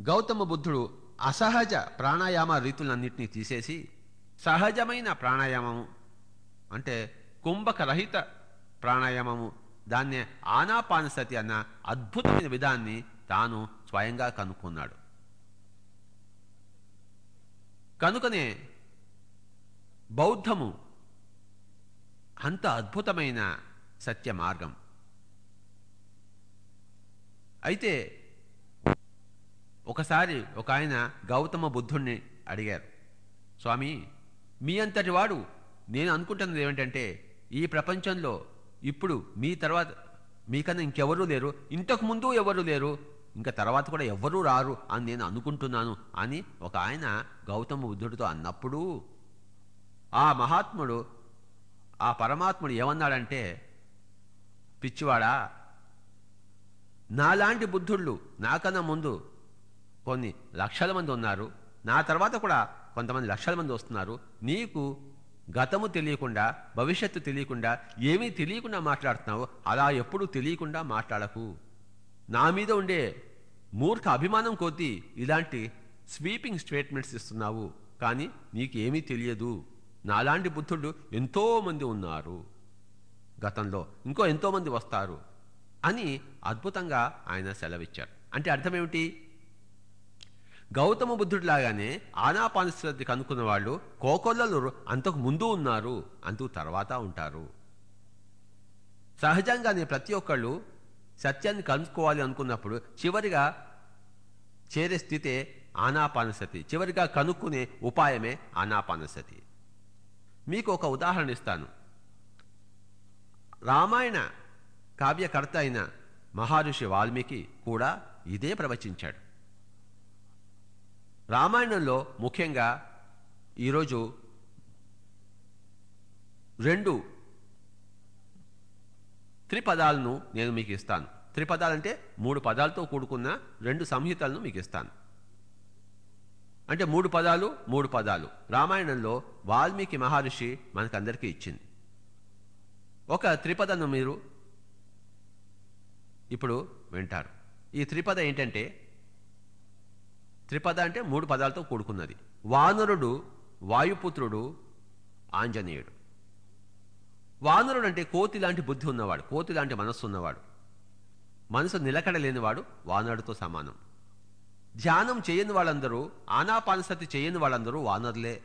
గౌతమ బుద్ధుడు అసహజ ప్రాణాయామ రీతులన్నింటినీ తీసేసి సహజమైన ప్రాణాయామము అంటే కుంభకరహిత ప్రాణాయామము దాన్నే ఆనాపానసతి అన్న అద్భుతమైన విధాన్ని తాను స్వయంగా కనుక్కున్నాడు. కనుకనే బౌద్ధము అంత అద్భుతమైన సత్య మార్గం. అయితే ఒకసారి ఒక ఆయన గౌతమ బుద్ధుణ్ణి అడిగారు స్వామి మీ అంతటి వాడు నేను అనుకుంటున్నది ఏమిటంటే ఈ ప్రపంచంలో ఇప్పుడు మీ తర్వాత మీకన్నా ఇంకెవరూ లేరు ఇంతకు ముందు ఎవరు లేరు ఇంకా తర్వాత కూడా ఎవ్వరూ రారు అని నేను అనుకుంటున్నాను అని ఒక ఆయన గౌతమ బుద్ధుడితో అన్నప్పుడు ఆ మహాత్ముడు ఆ పరమాత్ముడు ఏమన్నాడంటే పిచ్చివాడా నాలాంటి బుద్ధుళ్ళు నాకన్నా ముందు కొన్ని లక్షల మంది ఉన్నారు. నా తర్వాత కూడా కొంతమంది లక్షల మంది వస్తున్నారు. నీకు గతము తెలియకుండా భవిష్యత్తు తెలియకుండా ఏమీ తెలియకుండా మాట్లాడుతున్నావు అలా ఎప్పుడు తెలియకుండా మాట్లాడకు. నా మీద ఉండే మూర్ఖ అభిమానం కొద్దీ ఇలాంటి స్వీపింగ్ స్టేట్మెంట్స్ ఇస్తున్నావు. కానీ నీకు ఏమీ తెలియదు. నాలాంటి బుద్ధుడు ఎంతోమంది ఉన్నారు. గతంలో ఇంకో ఎంతోమంది వస్తారు అని అద్భుతంగా ఆయన సెలవిచ్చారు. అంటే అర్థమేమిటి గౌతమ బుద్ధుడిలాగానే ఆనాపానశ్రద్ధి కనుక్కున్న వాళ్ళు కోకొల్లలు అంతకు ముందు ఉన్నారు అంతకు తర్వాత ఉంటారు. సహజంగానే ప్రతి ఒక్కళ్ళు సత్యాన్ని కనుక్కోవాలి అనుకున్నప్పుడు చివరిగా చేరే స్థితే ఆనాపానసతి చివరిగా కనుక్కునే ఉపాయమే ఆనాపానసతి మీకు ఒక ఉదాహరణ ఇస్తాను. రామాయణ కావ్యకర్త అయిన మహర్షి వాల్మీకి కూడా ఇదే ప్రవచించాడు. రామాయణంలో ముఖ్యంగా ఈరోజు రెండు త్రిపదాలను నేను మీకు ఇస్తాను. త్రిపదాలంటే మూడు పదాలతో కూడుకున్న రెండు సంహితలను మీకు ఇస్తాను. అంటే మూడు పదాలు మూడు పదాలు. రామాయణంలో వాల్మీకి మహర్షి మనకందరికీ ఇచ్చింది. ఒక త్రిపదను మీరు ఇప్పుడు వింటారు. ఈ త్రిపద ఏంటంటే త్రిపద అంటే మూడు పదాలతో కూడుకున్నది. వానరుడు వాయుపుత్రుడు ఆంజనేయుడు. వానరుడు అంటే కోతి లాంటి బుద్ధి ఉన్నవాడు కోతి లాంటి మనస్సు ఉన్నవాడు. మనసు నిలకడ లేనివాడు వానరుడితో సమానం. ధ్యానం చేయని వాళ్ళందరూ ఆనాపానసతి చేయని వాళ్ళందరూ వానరులే.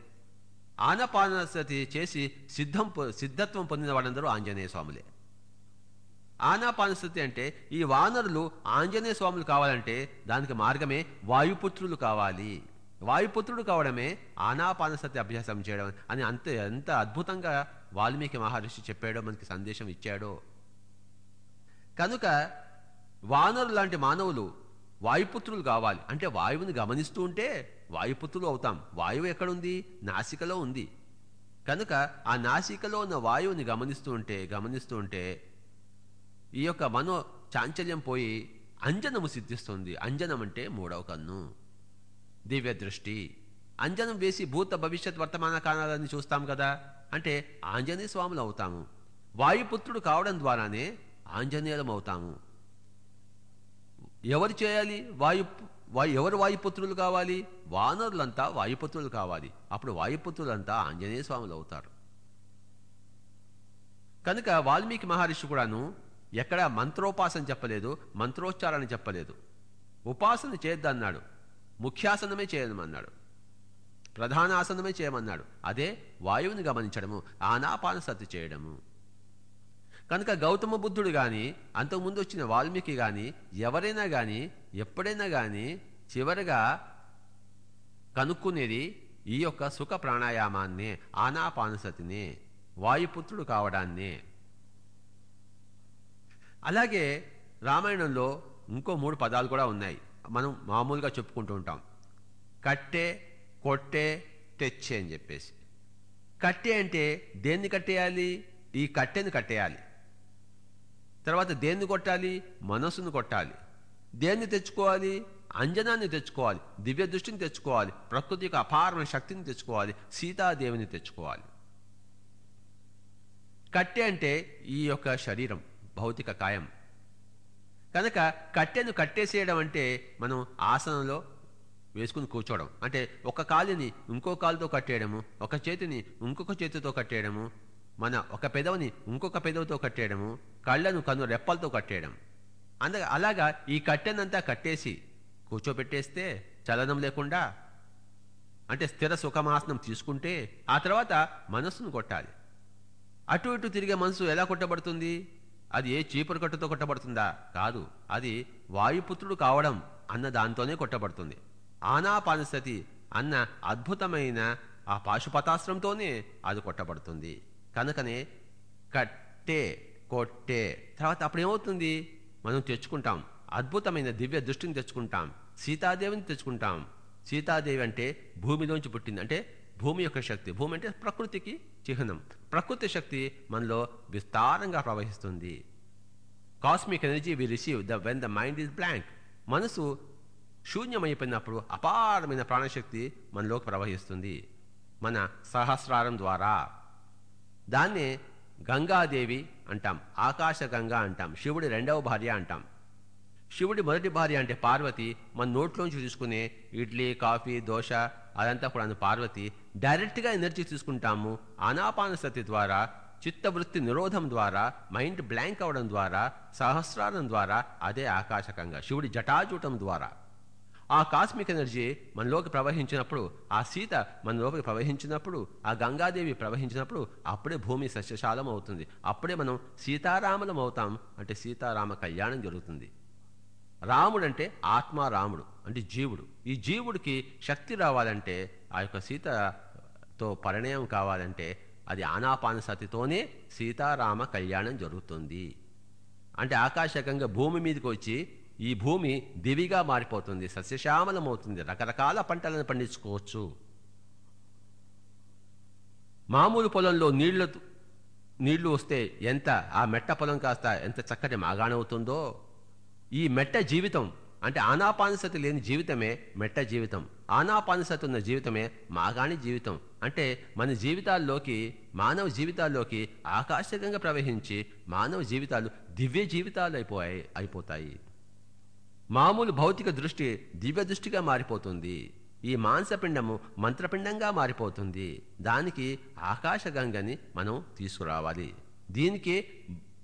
ఆనాపానసతి చేసి సిద్ధం సిద్ధత్వం పొందిన వాళ్ళందరూ ఆంజనేయ స్వాములే. ఆనాపానస్థితి అంటే ఈ వానరులు ఆంజనేయ స్వాములు కావాలంటే దానికి మార్గమే వాయుపుత్రులు కావాలి. వాయుపుత్రుడు కావడమే ఆనాపానసతి అభ్యాసం చేయడం అని అంత ఎంత అద్భుతంగా వాల్మీకి మహర్షి చెప్పాడో మనకి సందేశం ఇచ్చాడో. కనుక వానరు లాంటి మానవులు వాయుపుత్రులు కావాలి. అంటే వాయువుని గమనిస్తూ ఉంటే వాయుపుత్రులు అవుతాం. వాయువు ఎక్కడుంది? నాసికలో ఉంది. కనుక ఆ నాసికలో ఉన్న వాయువుని గమనిస్తూ ఉంటే గమనిస్తూ ఉంటే ఈ యొక్క మనో చాంచల్యం పోయి అంజనము సిద్ధిస్తుంది. అంజనం అంటే మూడవ కన్ను. దివ్య దృష్టి. అంజనం వేసి భూత భవిష్యత్ వర్తమాన కాలాలని చూస్తాం కదా. అంటే ఆంజనేయ స్వాములు అవుతాము. వాయుపుత్రుడు కావడం ద్వారానే ఆంజనేయులం అవుతాము. ఎవరు చేయాలి? వాయు వాయు ఎవరు వాయుపుత్రులు కావాలి? వానరులంతా వాయుపుత్రులు కావాలి. అప్పుడు వాయుపుత్రులంతా ఆంజనేయ స్వాములు అవుతారు. కనుక వాల్మీకి మహర్షి కూడాను ఎక్కడా మంత్రోపాసన చెప్పలేదు మంత్రోచ్చారణ చెప్పలేదు. ఉపాసన చేయొద్దన్నాడు. ముఖ్యాసనమే చేయమన్నాడు. ప్రధానాసనమే చేయమన్నాడు. అదే వాయువుని గమనించడము ఆనాపానసతి చేయడము. కనుక గౌతమ బుద్ధుడు కానీ అంతకుముందు వచ్చిన వాల్మీకి కానీ ఎవరైనా కానీ ఎప్పుడైనా కానీ చివరిగా కనుక్కునేది ఈ యొక్క సుఖ ప్రాణాయామాన్నే ఆనాపానసతినే వాయుపుత్రుడు కావడాన్నే. అలాగే రామాయణంలో ఇంకో మూడు పదాలు కూడా ఉన్నాయి. మనం మామూలుగా చెప్పుకుంటూ ఉంటాం. కట్టె కొట్టే తెచ్చే అని చెప్పేసి. కట్టె అంటే దేన్ని కట్టేయాలి? ఈ కట్టెని కట్టేయాలి. తర్వాత దేన్ని కొట్టాలి? మనస్సును కొట్టాలి. దేన్ని తెచ్చుకోవాలి? అంజనాన్ని తెచ్చుకోవాలి. దివ్య దృష్టిని తెచ్చుకోవాలి. ప్రకృతి యొక్క అపారమైన శక్తిని తెచ్చుకోవాలి. సీతాదేవిని తెచ్చుకోవాలి. కట్టె అంటే ఈ యొక్క శరీరం. భౌతిక కాయం. కనుక కట్టెను కట్టేసేయడం అంటే మనం ఆసనంలో వేసుకుని కూర్చోవడం. అంటే ఒక కాలుని ఇంకో కాలుతో కట్టేయడము ఒక చేతిని ఇంకొక చేతితో కట్టేయడము మన ఒక పెదవిని ఇంకొక పెదవితో కట్టేయడము కళ్ళను కన్ను రెప్పలతో కట్టేయడం. అంద అలాగా ఈ కట్టెనంతా కట్టేసి కూర్చోబెట్టేస్తే చలనం లేకుండా అంటే స్థిర సుఖమాసనం తీసుకుంటే ఆ తర్వాత మనస్సును కొట్టాలి. అటు ఇటు తిరిగే మనసు ఎలా కొట్టబడుతుంది? అది ఏ చీపురు కట్టుతో కొట్టబడుతుందా? కాదు. అది వాయుపుత్రుడు కావడం అన్న దాంతోనే కొట్టబడుతుంది. ఆనాపానసతి అన్న అద్భుతమైన ఆ పాశుపతాస్త్రంతోనే అది కొట్టబడుతుంది. కనుకనే కట్టే కొట్టే. తర్వాత అప్పుడు ఏమవుతుంది మనం తెచ్చుకుంటాం. అద్భుతమైన దివ్య దృష్టిని తెచ్చుకుంటాం. సీతాదేవిని తెచ్చుకుంటాం. సీతాదేవి అంటే భూమిలోంచి పుట్టింది. అంటే భూమి యొక్క శక్తి. భూమి అంటే ప్రకృతికి చిహ్నం. ప్రకృతి శక్తి మనలో విస్తారంగా ప్రవహిస్తుంది. Cosmic energy we receive the when the mind is blank మనసు శూన్యమైపోయినప్పుడు అపారమైన ప్రాణశక్తి మనలోకి ప్రవహిస్తుంది. మన సహస్రారం ద్వారా. దాన్నే గంగాదేవి అంటాం. ఆకాశ గంగా అంటాం. శివుడి రెండవ భార్య అంటాం. శివుడి మొదటి భార్య అంటే పార్వతి. మన నోట్లోంచి తీసుకునే ఇడ్లీ కాఫీ దోశ అదంతా కూడా పార్వతి డైరెక్ట్గా ఎనర్జీ తీసుకుంటాము. ఆనాపానసతి ద్వారా చిత్తవృత్తి నిరోధం ద్వారా మైండ్ బ్లాంక్ అవడం ద్వారా సహస్రారం ద్వారా అదే ఆకాశకంగా శివుడి జటాజూటం ద్వారా. ఆ కాస్మిక్ ఎనర్జీ మనలోకి ప్రవహించినప్పుడు ఆ సీత మనలోకి ప్రవహించినప్పుడు ఆ గంగాదేవి ప్రవహించినప్పుడు అప్పుడే భూమి సస్యశాలం అవుతుంది అప్పుడే మనం సీతారాములం అవుతాం అంటే సీతారామ కళ్యాణం జరుగుతుంది. రాముడు అంటే అంటే జీవుడు. ఈ జీవుడికి శక్తి రావాలంటే ఆ యొక్క సీతతో పరిణయం కావాలంటే అది ఆనాపానసతితోనే సీతారామ కళ్యాణం జరుగుతుంది. అంటే ఆకాశకంగా భూమి మీదకి వచ్చి ఈ భూమి దివిగా మారిపోతుంది సస్యశ్యామలం అవుతుంది రకరకాల పంటలను పండించుకోవచ్చు. మామూలు పొలంలో నీళ్ళు నీళ్ళు వస్తే ఎంత ఆ మెట్ట పొలం కాస్త ఎంత చక్కటి మాగాణవుతుందో ఈ మెట్ట జీవితం అంటే ఆనాపానసతి లేని జీవితమే మెట్ట జీవితం. ఆనాపానసతి ఉన్న జీవితమే మాగాణి జీవితం. అంటే మన జీవితాల్లోకి మానవ జీవితాల్లోకి ఆకాశకంగా ప్రవహించి మానవ జీవితాలు దివ్య జీవితాలు అయిపోయాయి అయిపోతాయి. మామూలు భౌతిక దృష్టి దివ్య దృష్టిగా మారిపోతుంది. ఈ మాంసపిండము మంత్రపిండంగా మారిపోతుంది. దానికి ఆకాశగంగని మనం తీసుకురావాలి. దీనికి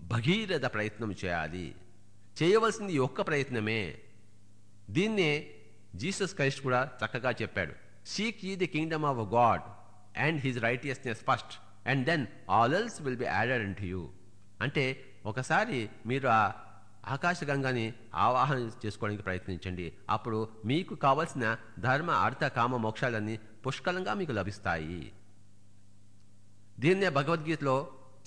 భగీరథ ప్రయత్నం చేయాలి. చేయవలసింది ఒక్క ప్రయత్నమే. దీన్నే జీసస్ క్రైస్ట్ కూడా చక్కగా చెప్పాడు. Seek ye the kingdom of God and his righteousness first and then all else will be added and you అంటే ఒకసారి మీరు ఆ ఆకాశగంగాని ఆవాహన చేసుకోవడానికి ప్రయత్నించండి. అప్పుడు మీకు కావలసిన ధర్మ అర్థ కామ మోక్షాలన్నీ పుష్కలంగా మీకు లభిస్తాయి. దీన్నే భగవద్గీతలో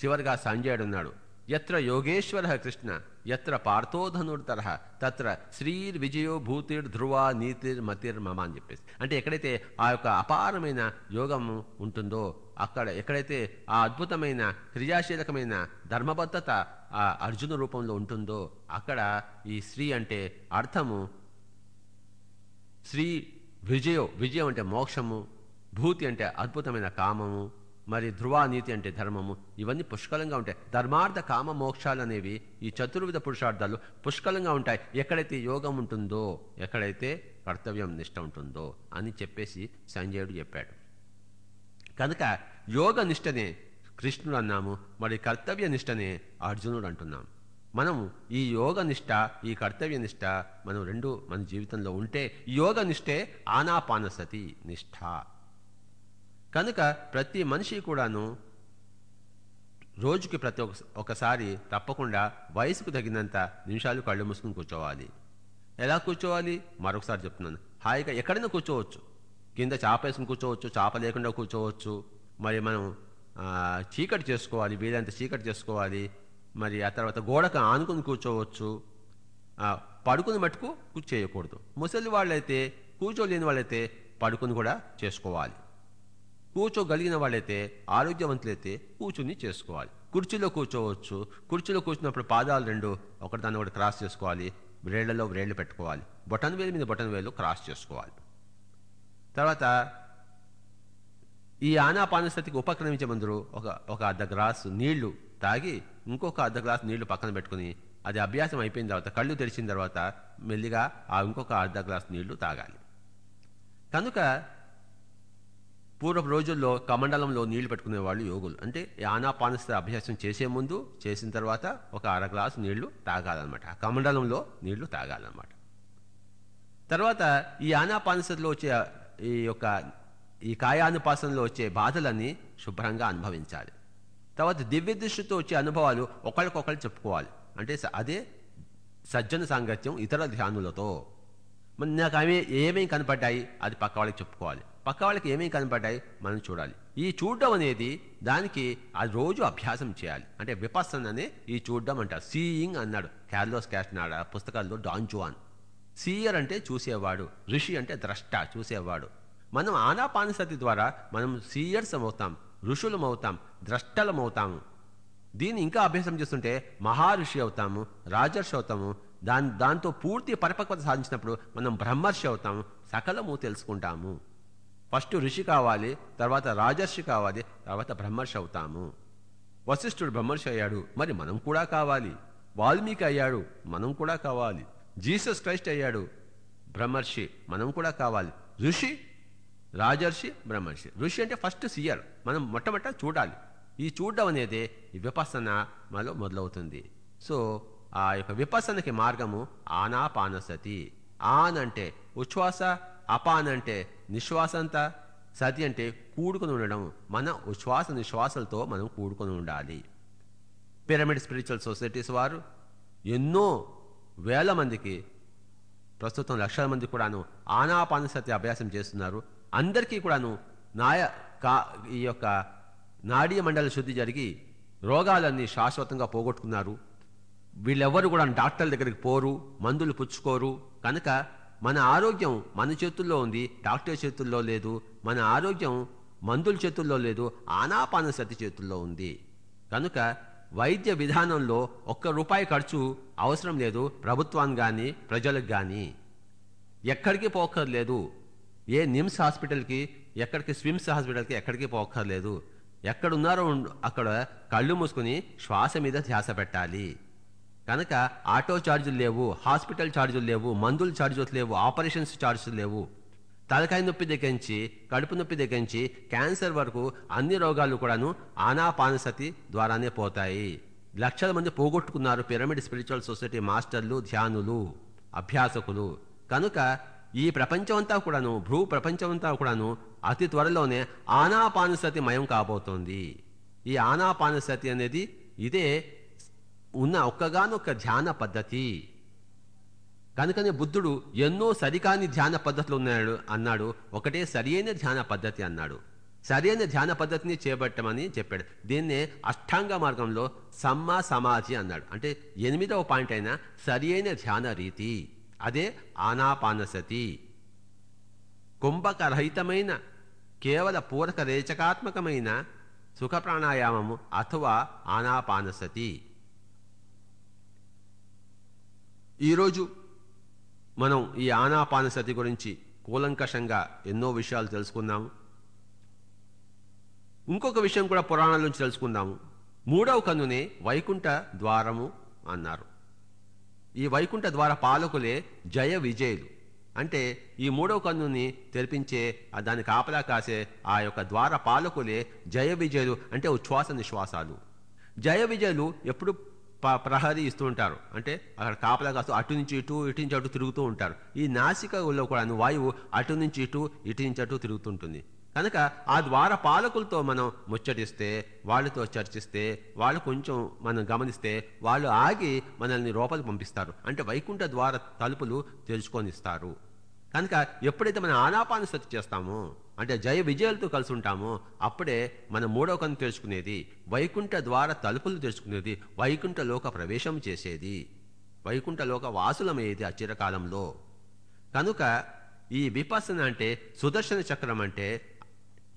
చివరిగా సంజయుడు ఉన్నాడు ఎత్ర యోగేశ్వర కృష్ణ ఎత్ర పార్థోధనుడితర తత్ర శ్రీర్ విజయో భూతిర్ ధ్రువ నీతిర్ మతిర్ అని చెప్పేసి. అంటే ఎక్కడైతే ఆ యొక్క అపారమైన యోగము ఉంటుందో అక్కడ ఎక్కడైతే ఆ అద్భుతమైన క్రియాశీలకమైన ధర్మబద్ధత ఆ అర్జున రూపంలో ఉంటుందో అక్కడ ఈ శ్రీ అంటే అర్థము శ్రీ విజయో విజయం అంటే మోక్షము భూతి అంటే అద్భుతమైన కామము మరి ధ్రువానీతి అంటే ధర్మము. ఇవన్నీ పుష్కలంగా ఉంటాయి. ధర్మార్థ కామ మోక్షాలు అనేవి ఈ చతుర్విధ పురుషార్థాలు పుష్కలంగా ఉంటాయి. ఎక్కడైతే యోగం ఉంటుందో ఎక్కడైతే కర్తవ్యం నిష్ట ఉంటుందో అని చెప్పేసి సంజయుడు చెప్పాడు. కనుక యోగ నిష్టనే కృష్ణుడు అన్నాము. మరి కర్తవ్య నిష్టనే అర్జునుడు అంటున్నాం. మనం ఈ యోగ నిష్ట ఈ కర్తవ్య నిష్ట మనం రెండు మన జీవితంలో ఉంటే యోగ నిష్టే ఆనాపానసతి నిష్ఠ. కనుక ప్రతి మనిషి కూడాను రోజుకి ప్రతి ఒక్క ఒకసారి తప్పకుండా వయసుకు తగినంత నిమిషాలు కళ్ళు మూసుకుని కూర్చోవాలి. ఎలా కూర్చోవాలి? మరొకసారి చెప్తున్నాను. హాయిగా ఎక్కడైనా కూర్చోవచ్చు. కింద చాప వేసుకుని కూర్చోవచ్చు చాప లేకుండా కూర్చోవచ్చు. మరి మనం చీకటి చేసుకోవాలి వీలంత చీకటి చేసుకోవాలి. మరి ఆ తర్వాత గోడకు ఆనుకుని కూర్చోవచ్చు. పడుకుని మటుకు కూర్చేయకూడదు. ముసలి వాళ్ళైతే కూర్చోలేని వాళ్ళైతే పడుకుని కూడా చేసుకోవాలి. కూర్చోగలిగిన వాళ్ళైతే ఆరోగ్యవంతులైతే కూర్చుని చేసుకోవాలి. కుర్చీలో కూర్చోవచ్చు. కుర్చీలో కూర్చున్నప్పుడు పాదాలు రెండు ఒకటి దాన్ని ఒకటి క్రాస్ చేసుకోవాలి. వ్రేళ్ళలో వ్రేళ్ళు పెట్టుకోవాలి. బొటన్ వేలు మీద బొటన్ వేలు క్రాస్ చేసుకోవాలి. తర్వాత ఈ ఆనాపానస్థితికి ఉపక్రమించే ముందు ఒక ఒక అర్ధ గ్లాసు నీళ్ళు తాగి ఇంకొక అర్ధ గ్లాసు నీళ్ళు పక్కన పెట్టుకుని అది అభ్యాసం అయిపోయిన తర్వాత కళ్ళు తెరిచిన తర్వాత మెల్లిగా ఆ ఇంకొక అర్ధ గ్లాసు నీళ్ళు తాగాలి. కనుక పూర్వపు రోజుల్లో కమండలంలో నీళ్ళు పెట్టుకునే వాళ్ళు యోగులు. అంటే ఈ ఆనాపానస్థ అభ్యాసం చేసే ముందు చేసిన తర్వాత ఒక అర గ్లాసు నీళ్ళు తాగాలన్నమాట. ఆ కమండలంలో నీళ్ళు తాగాలన్నమాట. తర్వాత ఈ ఆనాపానస్థలో వచ్చే ఈ యొక్క ఈ కాయానుపాసనలో వచ్చే బాధలన్నీ శుభ్రంగా అనుభవించాలి. తర్వాత దివ్య దృష్టితో వచ్చే అనుభవాలు ఒకరికొకరు చెప్పుకోవాలి. అంటే అదే సజ్జన సాంగత్యం ఇతర ధ్యానులతో. మరి నాకు అవి ఏమేమి కనపడ్డాయి అది పక్క వాళ్ళకి చెప్పుకోవాలి. పక్క వాళ్ళకి ఏమేమి కనపడ్డాయి? మనం చూడాలి. ఈ చూడడం అనేది దానికి అది రోజు అభ్యాసం చేయాలి. అంటే విపస్సన్ అనే ఈ చూడడం అంటారు. సీయింగ్ అన్నాడు. క్యార్లోస్ క్యాస్నాడ పుస్తకాల్లో డాన్ జువాన్. సీయర్ అంటే చూసేవాడు. ఋషి అంటే ద్రష్ట చూసేవాడు. మనం ఆనాపానసతి ద్వారా మనం సీయర్స్ అవుతాం ఋషులం అవుతాం ద్రష్టలం అవుతాము దీన్ని ఇంకా అభ్యాసం చేస్తుంటే మహారుషి అవుతాము రాజర్షి అవుతాము. దాని దాంతో పూర్తి పరిపక్వత సాధించినప్పుడు మనం బ్రహ్మర్షి అవుతాము. సకలము తెలుసుకుంటాము. ఫస్ట్ ఋషి కావాలి తర్వాత రాజర్షి కావాలి తర్వాత బ్రహ్మర్షి అవుతాము. వశిష్ఠుడు బ్రహ్మర్షి అయ్యాడు మరి మనం కూడా కావాలి. వాల్మీకి అయ్యాడు మనం కూడా కావాలి. జీసస్ క్రైస్ట్ అయ్యాడు బ్రహ్మర్షి మనం కూడా కావాలి. ఋషి రాజర్షి బ్రహ్మర్షి. ఋషి అంటే ఫస్ట్ సియర్ మనం మొట్టమొట్ట చూడాలి. ఈ చూడడం అనేది విపసన మనలో మొదలవుతుంది. సో ఆ యొక్క విపసనకి మార్గము ఆనాపానసతి. ఆన్ అంటే ఉచ్ఛ్వాస అపాన్ అంటే నిశ్వాస అంతా సతి అంటే కూడుకొని ఉండడం. మన శ్వాస నిశ్వాసలతో మనం కూడుకొని ఉండాలి. పిరమిడ్ స్పిరిచువల్ సొసైటీస్ వారు ఎన్నో వేల మందికి ప్రస్తుతం లక్షల మంది కూడాను ఆనాపానసతి అభ్యాసం చేస్తున్నారు. అందరికీ కూడాను నాయ కా ఈ యొక్క నాడీయ మండల శుద్ధి జరిగి రోగాలన్నీ శాశ్వతంగా పోగొట్టుకున్నారు. వీళ్ళెవ్వరు కూడా డాక్టర్ల దగ్గరికి పోరు మందులు పుచ్చుకోరు. కనుక మన ఆరోగ్యం మన చేతుల్లో ఉంది డాక్టర్ చేతుల్లో లేదు మన ఆరోగ్యం మందుల చేతుల్లో లేదు ఆనాపానసతి చేతుల్లో ఉంది. కనుక వైద్య విధానంలో ఒక్క రూపాయి ఖర్చు అవసరం లేదు ప్రభుత్వానికి కానీ ప్రజలకు కానీ ఎక్కడికి పోక్కర్లేదు. ఏ నిమ్స్ హాస్పిటల్కి ఎక్కడికి స్విమ్స్ హాస్పిటల్కి ఎక్కడికి పోక్కర్లేదు. ఎక్కడున్నారో అక్కడ కళ్ళు మూసుకుని శ్వాస మీద ధ్యాస పెట్టాలి. కనుక ఆటో ఛార్జీలు లేవు హాస్పిటల్ ఛార్జీలు లేవు మందుల ఛార్జెస్ లేవు ఆపరేషన్స్ ఛార్జీలు లేవు. తలకాయ నొప్పి దగ్గరించి కడుపు నొప్పి దగ్గరించి క్యాన్సర్ వరకు అన్ని రోగాలు కూడాను ఆనాపానసతి ద్వారానే పోతాయి. లక్షల మంది పోగొట్టుకున్నారు పిరమిడ్ స్పిరిచువల్ సొసైటీ మాస్టర్లు ధ్యానులు అభ్యాసకులు. కనుక ఈ ప్రపంచం అంతా కూడాను భూ ప్రపంచం అంతా కూడాను అతి త్వరలోనే ఆనాపానసతి మయం కాబోతోంది. ఈ ఆనాపానసతి అనేది ఇదే ఉన్న ఒక్కగానొక్క ధ్యాన పద్ధతి. కనుకనే బుద్ధుడు ఎన్నో సరికాని ధ్యాన పద్ధతులు ఉన్నాడు అన్నాడు. ఒకటే సరియైన ధ్యాన పద్ధతి అన్నాడు. సరైన ధ్యాన పద్ధతిని చేపట్టమని చెప్పాడు. దీన్నే అష్టాంగ మార్గంలో సమ్మ సమాధి అన్నాడు. అంటే ఎనిమిదవ పాయింట్ అయిన సరియైన ధ్యాన రీతి. అదే ఆనాపానసతి. కుంభకరహితమైన కేవల పూరక రేచకాత్మకమైన సుఖ ప్రాణాయామము అథవా ఆనాపానసతి. ఈరోజు మనం ఈ ఆనాపానసతి గురించి కూలంకషంగా ఎన్నో విషయాలు తెలుసుకున్నాము ఇంకొక విషయం కూడా పురాణాల నుంచి తెలుసుకుందాము. మూడవ కన్నునే వైకుంఠ ద్వారము అన్నారు. ఈ వైకుంఠ ద్వార పాలకులే జయ విజయులు. అంటే ఈ మూడవ కన్నుని తెరిపించే దాని కాపలా కాసే ఆ యొక్క ద్వార పాలకులే జయ విజయులు అంటే ఉచ్ఛ్వాస నిశ్వాసాలు. జయ విజయులు ఎప్పుడు ప్రహరీ ఇస్తూ ఉంటారు. అంటే అక్కడ కాపలా కాస్తూ అటు నుంచి ఇటు ఇటు నుంచి అటు తిరుగుతూ ఉంటారు. ఈ నాసికలో కూడా వాయువు అటు నుంచి ఇటు ఇటు నుంచి అటు తిరుగుతుంటుంది. కనుక ఆ ద్వార పాలకులతో మనం ముచ్చటిస్తే వాళ్ళతో చర్చిస్తే వాళ్ళు కొంచెం మనం గమనిస్తే వాళ్ళు ఆగి మనల్ని లోపలికి పంపిస్తారు. అంటే వైకుంఠ ద్వార తలుపులు తెలుసుకొని ఇస్తారు. కనుక ఎప్పుడైతే మనం ఆనాపానసతి చేస్తామో అంటే జయ విజయాలతో కలిసి ఉంటామో అప్పుడే మన మూడవ కన్ను తెరుచుకునేది వైకుంఠ ద్వార తలుపులు తెరుచుకునేది వైకుంఠ లోక ప్రవేశం చేసేది వైకుంఠ లోక వాసులమయ్యేది అచిరకాలంలో కనుక ఈ విపసన అంటే సుదర్శన చక్రం అంటే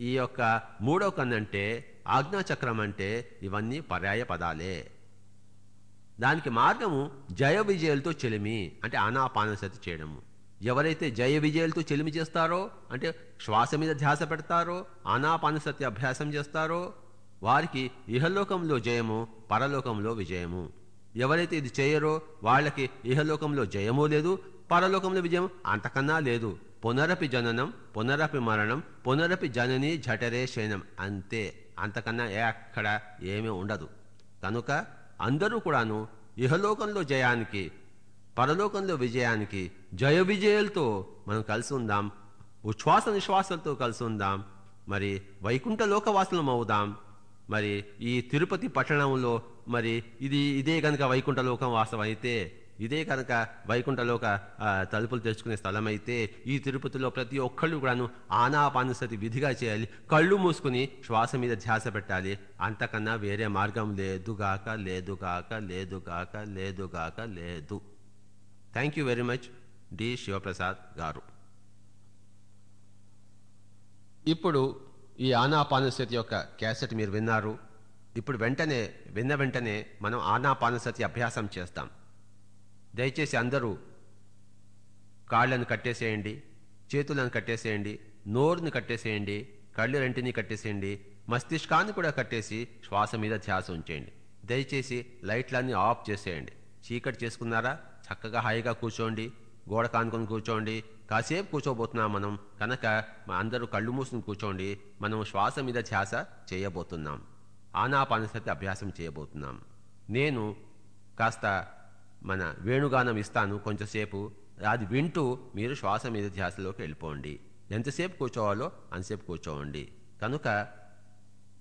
ఈ యొక్క మూడవ కన్ను అంటే ఆజ్ఞా చక్రం అంటే ఇవన్నీ పర్యాయ పదాలే. దానికి మార్గము జయ విజయాలతో చెలిమి అంటే ఆనాపానసతి చేయడము. ఎవరైతే జయ విజయాలతో చెలిమి చేస్తారో అంటే శ్వాస మీద ధ్యాస పెడతారో ఆనాపానసతి అభ్యాసం చేస్తారో వారికి ఇహలోకంలో జయము పరలోకంలో విజయము. ఎవరైతే ఇది చేయరో వాళ్ళకి ఇహలోకంలో జయమూ లేదు పరలోకంలో విజయం అంతకన్నా లేదు. పునరపి జననం పునరపి మరణం పునరపి జనని జఠరే శయనం అంతే. అంతకన్నా ఎక్కడ ఏమీ ఉండదు. కనుక అందరూ కూడాను ఇహలోకంలో జయానికి పరలోకంలో విజయానికి జయ విజయాలతో మనం కలిసి ఉందాం. ఉచ్ఛ్వాస నిశ్వాసాలతో కలిసి ఉందాం. మరి వైకుంఠ లోకవాసులం అవుదాం. మరి ఈ తిరుపతి పట్టణంలో మరి ఇది ఇదే కనుక వైకుంఠ లోకం వాసం అయితే ఇదే కనుక వైకుంఠలోక తలుపులు తెచ్చుకునే స్థలం అయితే ఈ తిరుపతిలో ప్రతి ఒక్కళ్ళు కూడాను ఆనాపానుసతి విధిగా చేయాలి. కళ్ళు మూసుకుని శ్వాస మీద ధ్యాస పెట్టాలి. అంతకన్నా వేరే మార్గం లేదుగాక లేదుగాక లేదుగాక లేదుగాక లేదు. Thank you very much D Sivaprasad గారు. ఇప్పుడు ఈ ఆనాపానసతి యొక్క క్యాసెట్ మీరు విన్నారు. ఇప్పుడు వెంటనే విన్న వెంటనే మనం ఆనాపానసతి అభ్యాసం చేస్తాం. దయచేసి అందరూ కాళ్ళను కట్టేసేయండి చేతులను కట్టేసేయండి నోరుని కట్టేసేయండి కళ్ళు రెంటిని కట్టేసేయండి మస్తిష్కాన్ని కూడా కట్టేసి శ్వాస మీద ధ్యాస ఉంచేయండి. దయచేసి లైట్లన్నీ ఆఫ్ చేసేయండి. చీకటి చేసుకున్నారా? చక్కగా హాయిగా కూర్చోండి గోడ కానుకొని కూర్చోండి. కాసేపు కూర్చోబోతున్నాం మనం కనుక మా అందరూ కళ్ళు మూసుకుని కూర్చోండి. మనం శ్వాస మీద ధ్యాస చేయబోతున్నాం. ఆనాపానసతి అభ్యాసం చేయబోతున్నాం. నేను కాస్త మన వేణుగానం ఇస్తాను కొంచెంసేపు. అది వింటూ మీరు శ్వాస మీద ధ్యాసలోకి వెళ్ళిపోండి. ఎంతసేపు కూర్చోవాలో అంతసేపు కూర్చోవండి కనుక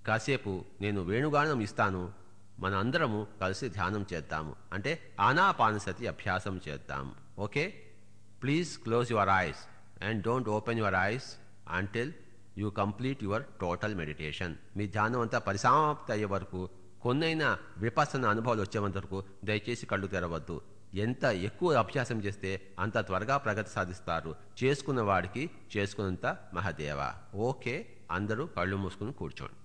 కాసేపు నేను వేణుగానం ఇస్తాను. మన అందరము కలిసి ధ్యానం చేద్దాము. అంటే ఆనాపానసతి అభ్యాసం చేద్దాం. Okay? Please close your eyes and don't open your eyes until you complete your total meditation మీ ధ్యానం అంతా పరిసమాప్తి అయ్యే వరకు కొన్నైనా విపసన అనుభవాలు వచ్చేంత వరకు దయచేసి కళ్ళు తెరవద్దు. ఎంత ఎక్కువ అభ్యాసం చేస్తే అంత త్వరగా ప్రగతి సాధిస్తారు. చేసుకున్న వాడికి చేసుకున్నంత మహదేవ. ఓకే? అందరూ కళ్ళు మూసుకుని కూర్చోండి.